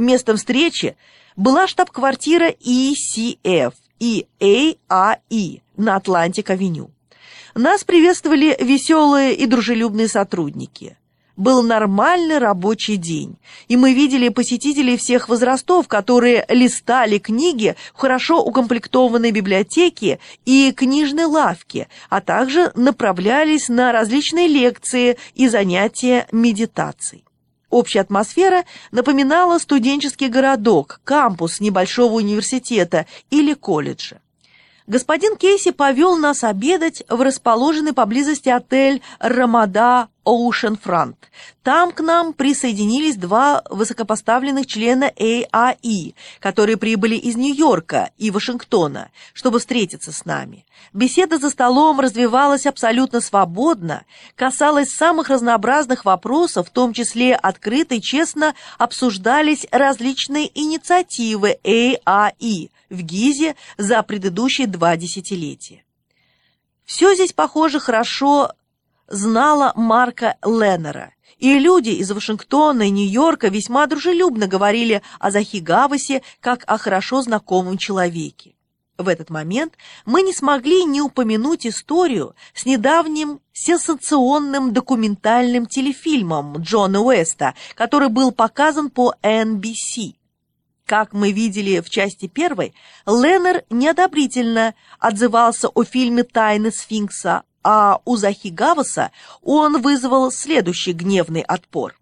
Местом встречи была штаб-квартира ECF и AAE на Атлантик-авеню. Нас приветствовали веселые и дружелюбные сотрудники. Был нормальный рабочий день, и мы видели посетителей всех возрастов, которые листали книги в хорошо укомплектованной библиотеке и книжной лавке, а также направлялись на различные лекции и занятия медитацией. Общая атмосфера напоминала студенческий городок, кампус небольшого университета или колледжа. Господин Кейси повел нас обедать в расположенный поблизости отель «Рамада Oceanfront. Там к нам присоединились два высокопоставленных члена ААИ, которые прибыли из Нью-Йорка и Вашингтона, чтобы встретиться с нами. Беседа за столом развивалась абсолютно свободно, касалась самых разнообразных вопросов, в том числе открыто и честно обсуждались различные инициативы ААИ в Гизе за предыдущие два десятилетия. Все здесь, похоже, хорошо знала Марка Леннера, и люди из Вашингтона и Нью-Йорка весьма дружелюбно говорили о Захигавасе как о хорошо знакомом человеке. В этот момент мы не смогли не упомянуть историю с недавним сенсационным документальным телефильмом Джона Уэста, который был показан по NBC. Как мы видели в части первой, Леннер неодобрительно отзывался о фильме «Тайны сфинкса», а у Захигаваса он вызвал следующий гневный отпор.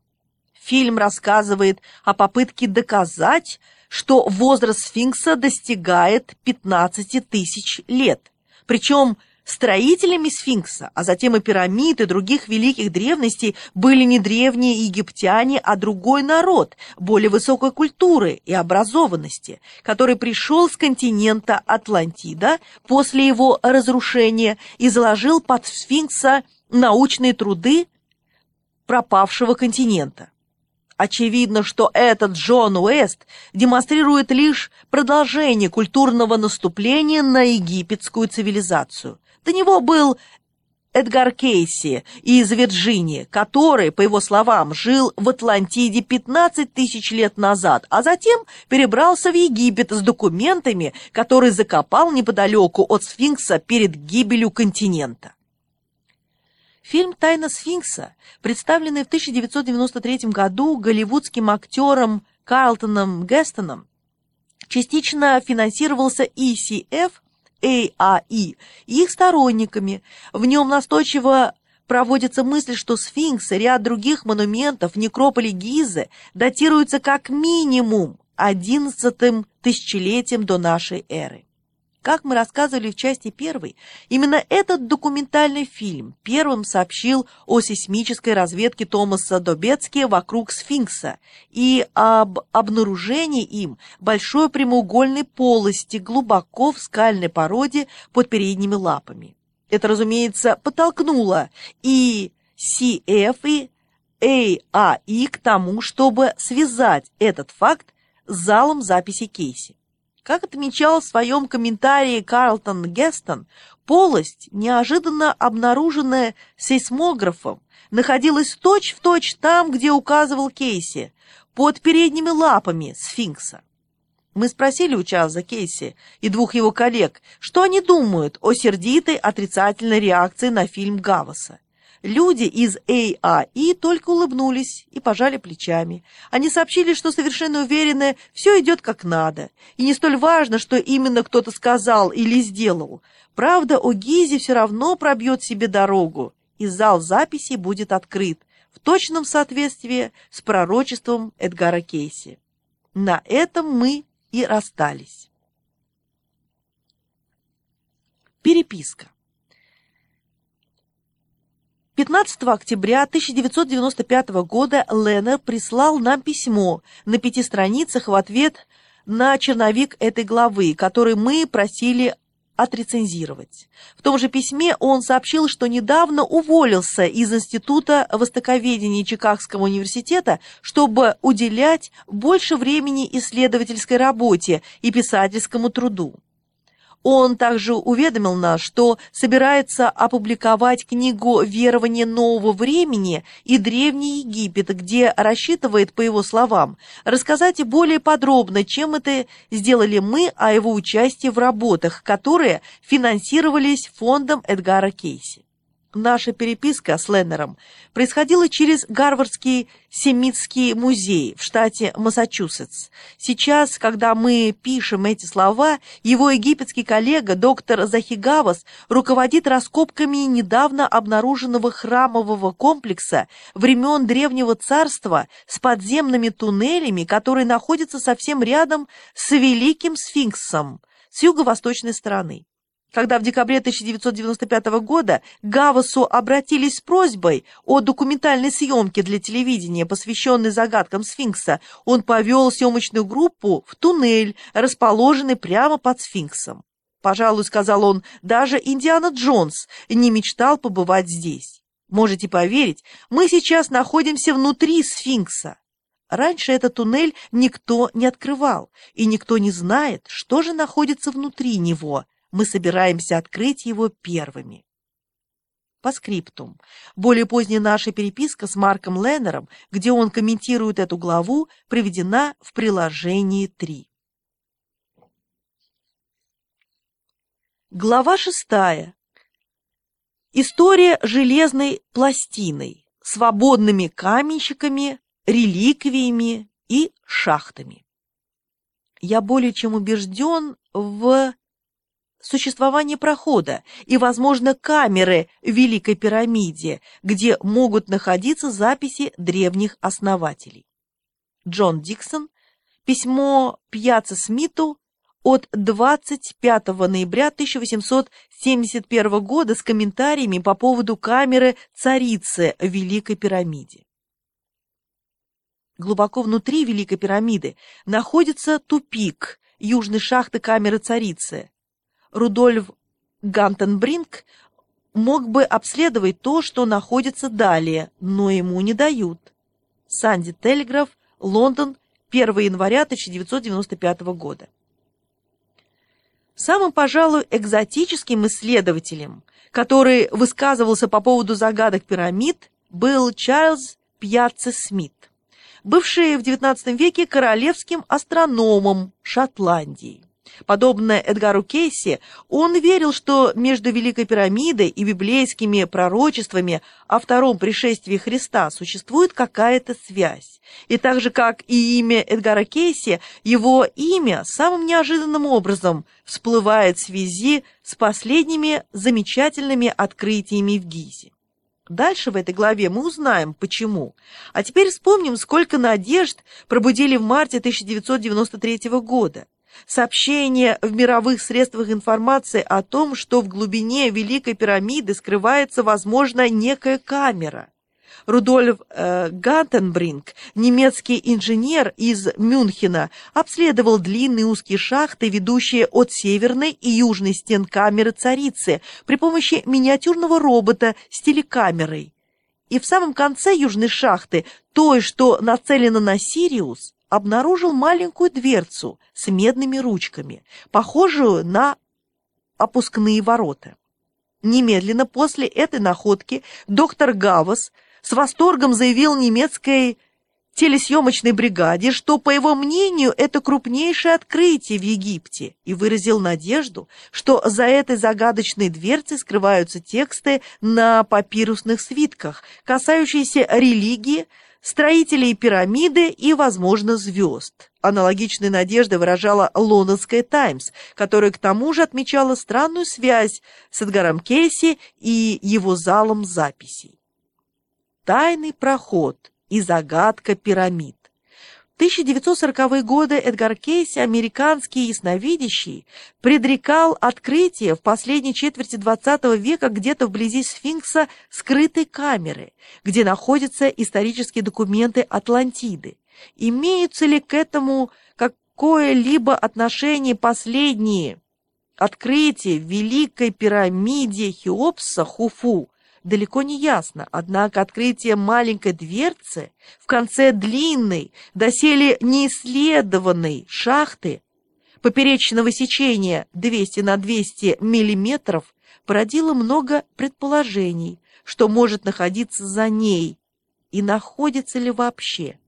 Фильм рассказывает о попытке доказать, что возраст сфинкса достигает 15 тысяч лет. Причем Строителями сфинкса, а затем и пирамид и других великих древностей были не древние египтяне, а другой народ, более высокой культуры и образованности, который пришел с континента Атлантида после его разрушения и заложил под сфинкса научные труды пропавшего континента. Очевидно, что этот Джон Уэст демонстрирует лишь продолжение культурного наступления на египетскую цивилизацию. До него был Эдгар Кейси из Вирджинии, который, по его словам, жил в Атлантиде 15 тысяч лет назад, а затем перебрался в Египет с документами, которые закопал неподалеку от сфинкса перед гибелью континента. Фильм «Тайна сфинкса», представленный в 1993 году голливудским актером Карлтоном Гестоном, частично финансировался ECF – ААИ и их сторонниками. В нем настойчиво проводится мысль, что сфинкс и ряд других монументов в некрополе Гизы датируются как минимум одиннадцатым тысячелетием до нашей эры. Как мы рассказывали в части первой, именно этот документальный фильм первым сообщил о сейсмической разведке Томаса Добецки вокруг сфинкса и об обнаружении им большой прямоугольной полости глубоко в скальной породе под передними лапами. Это, разумеется, подтолкнуло и CF, и AAI к тому, чтобы связать этот факт с залом записи Кейси. Как отмечал в своем комментарии Карлтон Гестон, полость, неожиданно обнаруженная сейсмографом, находилась точь-в-точь точь там, где указывал Кейси, под передними лапами сфинкса. Мы спросили у Чарльза Кейси и двух его коллег, что они думают о сердитой отрицательной реакции на фильм Гаваса. Люди из ААИ только улыбнулись и пожали плечами. Они сообщили, что совершенно уверены, все идет как надо, и не столь важно, что именно кто-то сказал или сделал. Правда о Гизе все равно пробьет себе дорогу, и зал записи будет открыт в точном соответствии с пророчеством Эдгара Кейси. На этом мы и расстались. Переписка. 15 октября 1995 года Леннер прислал нам письмо на пяти страницах в ответ на черновик этой главы, который мы просили отрецензировать. В том же письме он сообщил, что недавно уволился из Института востоковедения Чикагского университета, чтобы уделять больше времени исследовательской работе и писательскому труду. Он также уведомил нас, что собирается опубликовать книгу «Верование нового времени» и «Древний Египет», где рассчитывает, по его словам, рассказать более подробно, чем это сделали мы о его участии в работах, которые финансировались фондом Эдгара Кейси. Наша переписка с Леннером происходила через Гарвардский Семитский музей в штате Массачусетс. Сейчас, когда мы пишем эти слова, его египетский коллега доктор Захигавас руководит раскопками недавно обнаруженного храмового комплекса времен Древнего Царства с подземными туннелями, который находится совсем рядом с Великим Сфинксом с юго-восточной стороны. Когда в декабре 1995 года Гавасу обратились с просьбой о документальной съемке для телевидения, посвященной загадкам сфинкса, он повел съемочную группу в туннель, расположенный прямо под сфинксом. Пожалуй, сказал он, даже Индиана Джонс не мечтал побывать здесь. Можете поверить, мы сейчас находимся внутри сфинкса. Раньше этот туннель никто не открывал, и никто не знает, что же находится внутри него – мы собираемся открыть его первыми. По скриптум. Более поздняя наша переписка с Марком Леннером, где он комментирует эту главу, приведена в приложении 3. Глава 6. История железной пластиной, свободными каменщиками, реликвиями и шахтами. Я более чем убежден в существование прохода и, возможно, камеры в Великой пирамиде, где могут находиться записи древних основателей. Джон Диксон, письмо Пьяца Смиту от 25 ноября 1871 года с комментариями по поводу камеры царицы в Великой пирамиде. Глубоко внутри Великой пирамиды находится тупик южной шахты камеры царицы, Рудольф Гантенбринг мог бы обследовать то, что находится далее, но ему не дают. Санди Телеграф, Лондон, 1 января 1995 года. Самым, пожалуй, экзотическим исследователем, который высказывался по поводу загадок пирамид, был Чарльз Пьяцца Смит, бывший в XIX веке королевским астрономом Шотландии. Подобно Эдгару Кейси, он верил, что между Великой пирамидой и библейскими пророчествами о втором пришествии Христа существует какая-то связь. И так же, как и имя Эдгара Кейси, его имя самым неожиданным образом всплывает в связи с последними замечательными открытиями в Гизе. Дальше в этой главе мы узнаем, почему. А теперь вспомним, сколько надежд пробудили в марте 1993 года сообщение в мировых средствах информации о том, что в глубине Великой пирамиды скрывается, возможно, некая камера. Рудольф э, Гантенбринг, немецкий инженер из Мюнхена, обследовал длинные узкие шахты, ведущие от северной и южной стен камеры царицы при помощи миниатюрного робота с телекамерой. И в самом конце южной шахты, той, что нацелена на Сириус, обнаружил маленькую дверцу с медными ручками, похожую на опускные ворота. Немедленно после этой находки доктор Гавас с восторгом заявил немецкой телесъемочной бригаде, что, по его мнению, это крупнейшее открытие в Египте, и выразил надежду, что за этой загадочной дверцей скрываются тексты на папирусных свитках, касающиеся религии, строителей пирамиды и, возможно, звезд. Аналогичные надежды выражала лондонская «Таймс», которая к тому же отмечала странную связь с Эдгаром Кейси и его залом записей. Тайный проход и загадка пирамид. 1940-е годы Эдгар Кейси, американский ясновидящий, предрекал открытие в последней четверти XX века где-то вблизи сфинкса скрытой камеры, где находятся исторические документы Атлантиды. Имеются ли к этому какое-либо отношение последние открытия Великой пирамиде Хеопса Хуфу далеко не ясно, однако открытие маленькой дверцы в конце длинной, доселе неисследованной шахты поперечного сечения 200 на 200 миллиметров породило много предположений, что может находиться за ней и находится ли вообще.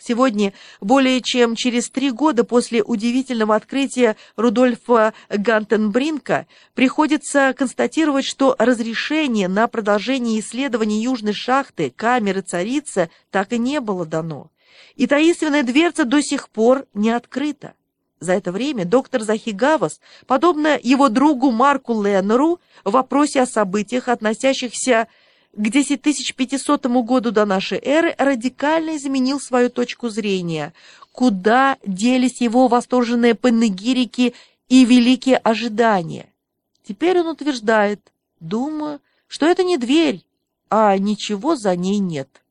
Сегодня, более чем через три года после удивительного открытия Рудольфа Гантенбринка, приходится констатировать, что разрешение на продолжение исследований южной шахты камеры Царица так и не было дано. И таинственная дверца до сих пор не открыта. За это время доктор Захигавас, подобно его другу Марку Леннеру, в вопросе о событиях, относящихся к 10500 году до нашей эры, радикально изменил свою точку зрения. Куда делись его восторженные панегирики и великие ожидания? Теперь он утверждает, думаю, что это не дверь, а ничего за ней нет.